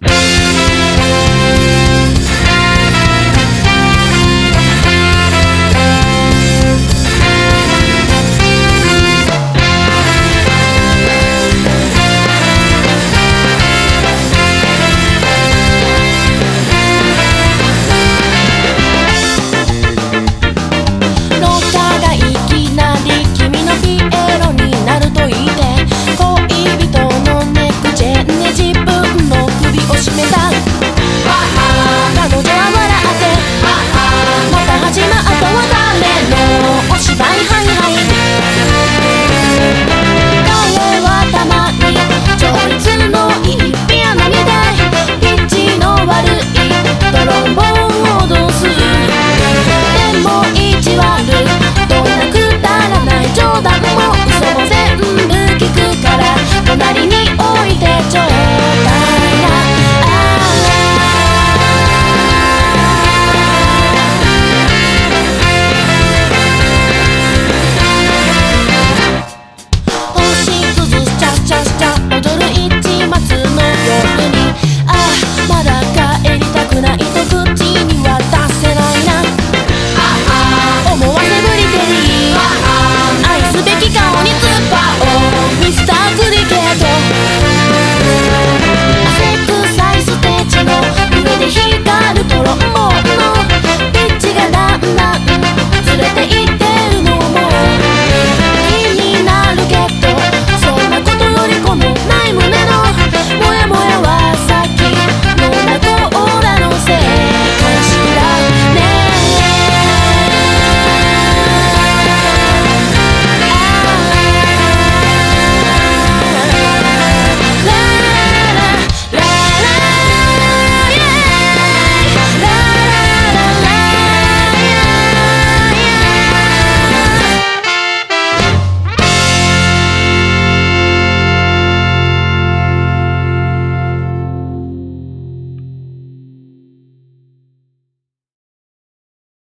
Música